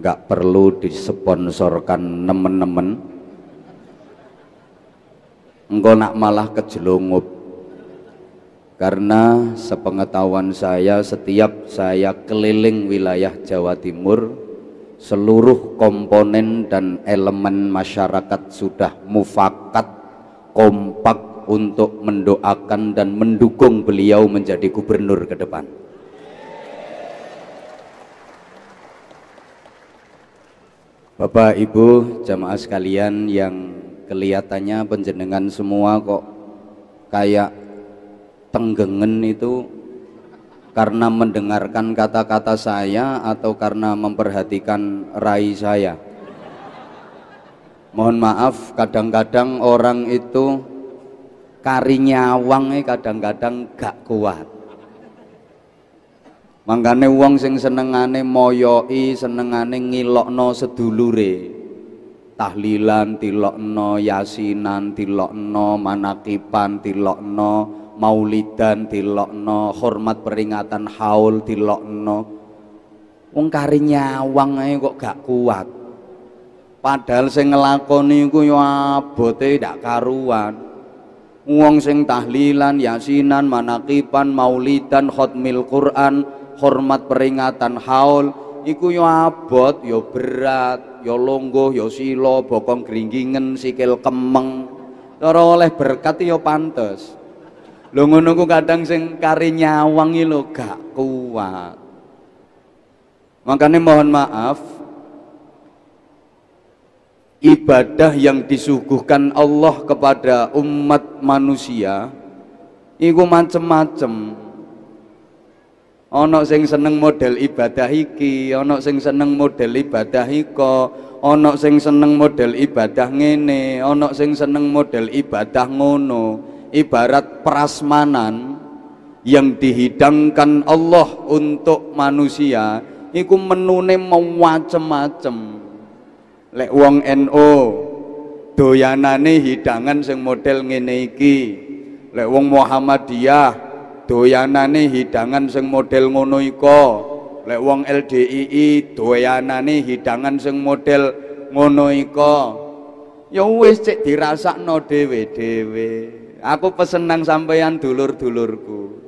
nggak perlu disponsorkan nemen-nemen. Engkau nak malah kejelungup karena sepengetahuan saya setiap saya keliling wilayah Jawa Timur seluruh komponen dan elemen masyarakat sudah mufakat kompak untuk mendoakan dan mendukung beliau menjadi gubernur ke depan Bapak Ibu jamaah sekalian yang kelihatannya penjenengan semua kok kayak tenggengen itu karena mendengarkan kata-kata saya atau karena memperhatikan rai saya. Mohon maaf kadang-kadang orang itu karinya nyawang kadang-kadang gak kuat Mangkane wong sing senengane moyoi, senengane ngilokno sedulure. Tahlilan tilokno, yasinan tilokno, manakipan tilokno, maulidan tilokno, hormat peringatan haul tilokno. Wong kari nyawang ae kok gak kuat. Padahal sing ngelakoni iku yo abote ndak karuan. Wong sing tahlilan, yasinan, manakipan, maulidan, khotmil Quran, hormat peringatan haul iku yo abot yo berat yo longgo yo silo bokong gringgingen sikil kemeng. Cara oleh berkat yo pantes. Lho ngono ku kadang sing kari nyawang lho gak kuat. Makanya mohon maaf. Ibadah yang disuguhkan Allah kepada umat manusia iku macem-macem ana sing seneng model ibadah iki ana sing seneng model ibadah iko ana sing seneng model ibadah ngene ana sing seneng model ibadah ngono. Ibarat prasmanan yang dihidangkan Allah untuk manusia iku menune macem-macem lek wong NO doyanane hidangan sing model ngene iki. Lek wong Muhammadiyah doyanane hidangan sing model ngono iko. Lek wong LDII doyanane hidangan sing model ngono iko. Ya wis cek dirasakno dhewe-dhewe. Aku pesenang sampeyan dulur-dulurku.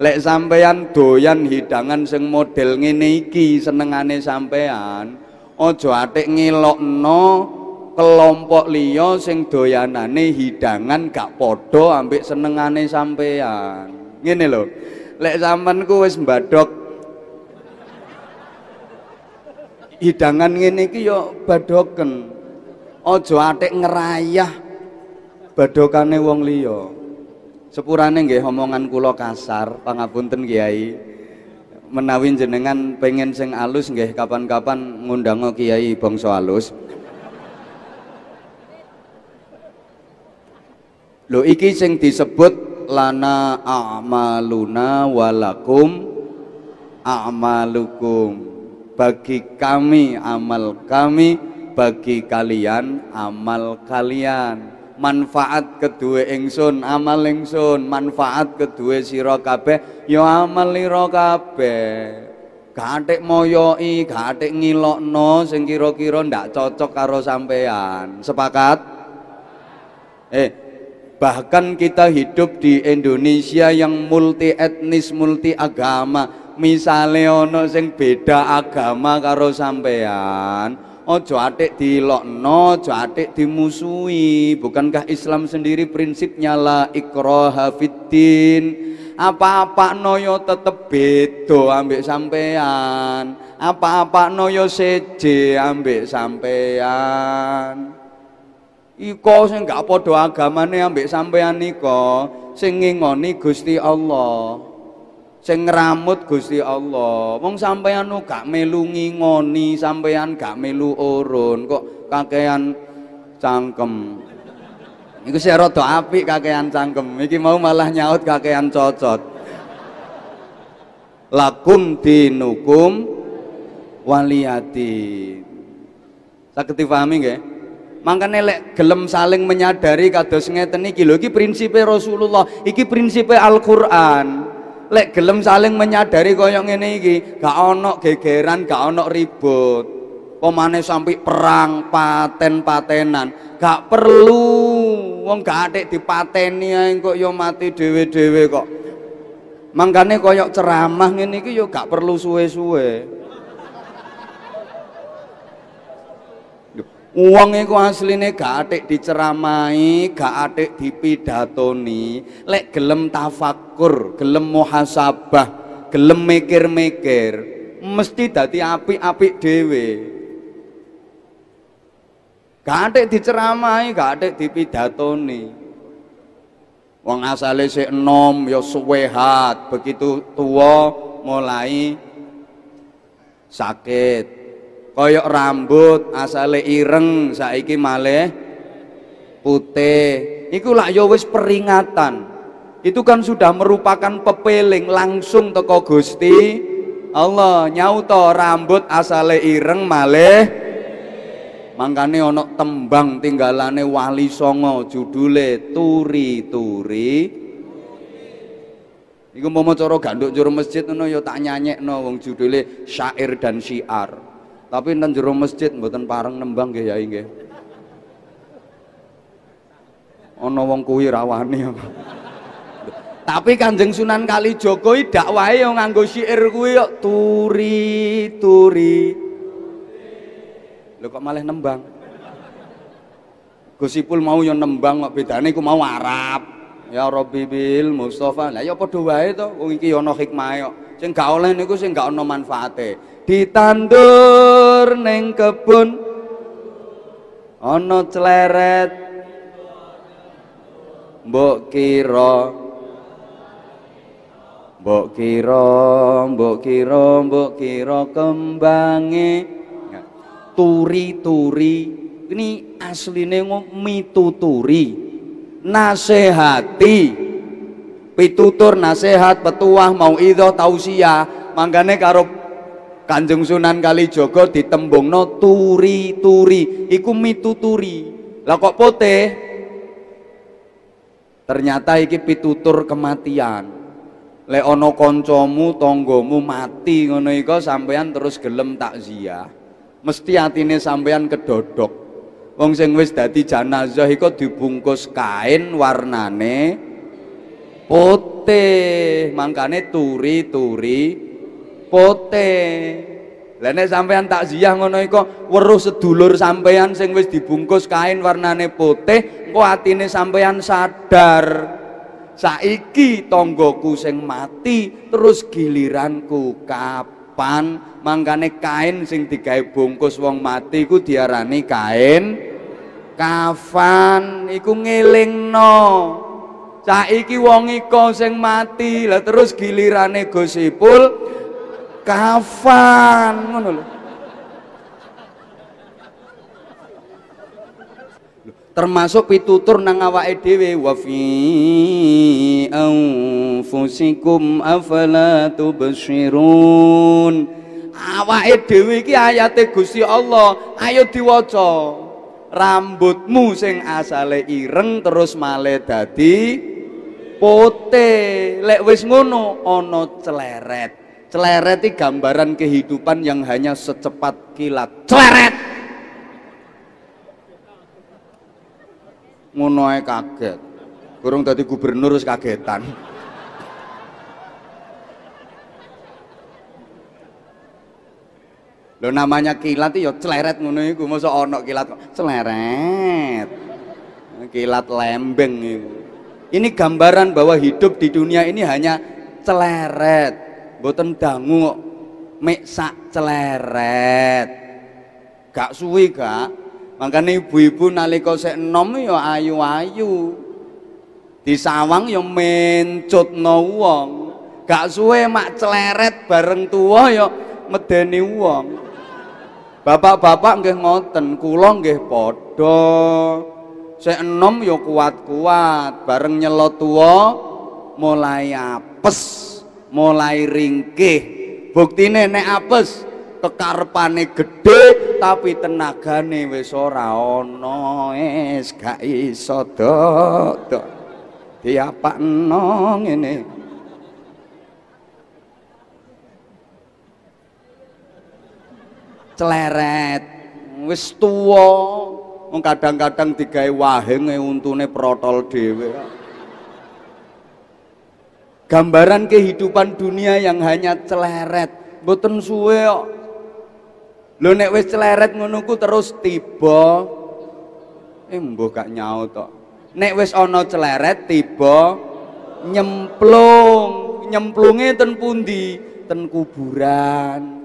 Lek sampeyan doyan hidangan sing model ngene iki senengane sampeyan aja atik ngelokno kelompok liya sing doyanane hidangan gak padha ambek senengane sampeyan ngene lho. Lek sampean ku wis mbadok hidangan ngene iki yo badoken aja atik ngerayah badokane wong liya. Sepurane nggih omongan kula kasar pangapunten Kiai. Menawi jenengan pengen sing alus nggih kapan-kapan ngundang Kiai bangsa alus. Lho iki sing disebut lana a'maluna walakum a'malukum. Bagi kami amal kami bagi kalian amal kalian. Manfaat kedua ingsun amal ingsun. Manfaat kedua sira kabeh ya amal lira kabeh. Gatik moyoi gatik ngilokno sing kira-kira ndak cocok karo sampean sepakat? Eh Bahkan kita hidup di Indonesia yang multi etnis, multi agama. Misalnya ono sing beda agama karo sampean, ojo atik dilokno, ojo atik dimusuhi. Bukankah Islam sendiri prinsipnya la ikraha fiddin? Apa-apa noyo tetep bedo ambek sampean. Apa-apa noyo seje ambek sampean. Iko sing gak padha agamane ambek sampean nika sing ngingoni Gusti Allah. Sing ngramut Gusti Allah. Wong sampean nu gak melu ngingoni, sampean gak melu urun, kok kakean cangkem. Iku sih rada apik kakean cangkem. Iki mau malah nyaut kakean cocot. Lakum dinukum waliyati. Saged dipahami nggih? Makanya lek gelem saling menyadari kados ngeten iki lho iki prinsipe Rasulullah, iki prinsipe Al-Qur'an. Lek gelem saling menyadari kaya ngene iki, gak ono gegeran, gak ono ribut. pemane sampai perang paten-patenan gak perlu wong gak atik dipateni ae kok yo mati dhewe-dhewe kok mangkane koyok ceramah ngene iki yo gak perlu suwe-suwe Wong iku asline gak atik diceramai, gak atik dipidatoni, lek gelem tafakur, gelem muhasabah, gelem mikir-mikir, mesti dadi apik-apik dhewe. Gak atik diceramai, gak atik dipidatoni. Wong asale sik enom ya suwehat, begitu tua mulai sakit koyok rambut asale ireng saiki malih putih. Iku lak ya wis peringatan. Itu kan sudah merupakan pepeling langsung teko Gusti Allah. Nyauto rambut asale ireng malih. Mangkane ana tembang tinggalane wali songo judule turi-turi. Iku mau cara ganduk juru masjid ngono ya tak nyanyekno wong judule syair dan syiar. Tapi nang jero masjid mboten pareng nembang nggih yai nggih. Ana wong kuwi rawani Tapi Kanjeng Sunan Kalijaga iki dakwahe yo nganggo syair kuwi yo turi turi. Lho kok malah nembang? Gusipul mau yo nembang kok bedane iku mau Arab. Ya Rabbi bil Mustafa. Lah ya padha wae to wong iki ana hikmahe kok. Sing gak oleh niku sing gak ana manfaate ditandur neng kebun. Ana cleret. Mbok kira. Mbok kira mbok kira mbok kira kembange. Turi-turi. Ini asline mituturi. Nasehati. Pitutur nasihat petuah mau idho tausiah. Manggane karo Kanjeng Sunan Kalijaga ditembungno turi-turi, iku mituturi. Lah kok putih? Ternyata iki pitutur kematian. Lek ana kancamu, tanggamu mati ngono iku sampean terus gelem takziah. Mesti atine sampean kedodok. Wong sing wis dadi jenazah iku dibungkus kain warnane putih. Mangkane turi-turi pote. Lah nek sampean takziah ngono iku weruh sedulur sampean sing wis dibungkus kain warnane putih, engko atine sampean sadar. Saiki tonggoku sing mati, terus giliranku kapan? Mangkane kain sing digawe bungkus wong mati iku diarani kain kafan iku ngelingno. Saiki wong iko sing mati, lah terus gilirane Gusipul kafan ngono lho. Termasuk pitutur nang awake dhewe wa fi anfusikum afala tubsirun. Awake dhewe iki ayate Gusti Allah ayo diwaca. Rambutmu sing asale ireng terus male dadi putih. Lek wis ngono ana Celeret itu gambaran kehidupan yang hanya secepat kilat. Celeret. Ngono kaget. Kurang tadi gubernur harus kagetan. Lo namanya kilat ya celeret ngono iku, masa ana kilat celeret. Kilat lembeng. Ini gambaran bahwa hidup di dunia ini hanya celeret mboten dangu mek sak celeret. Gak suwi gak. Makanya ibu-ibu nalika sik enom ya ayu-ayu. Disawang ya mencutno wong. Gak suwe mak celeret bareng tua ya medeni wong. Bapak-bapak nggih ngoten kula nggih padha. Sik enom ya kuat-kuat bareng nyelot tua mulai apes mulai ringkih buktine nek apes kekarpane gede tapi tenagane wis ora ana es gak iso dok diapakno ngene Celeret. Wis tuwa. Kadang-kadang digawe wahing e untune protol dhewe. Gambaran kehidupan dunia yang hanya celeret, mboten suwe kok. Lho nek wis celeret ngono terus tiba eh mbuh gak nyaut tok. Nek wis ana celeret tiba nyemplung, nyemplunge ten pundi? Ten kuburan.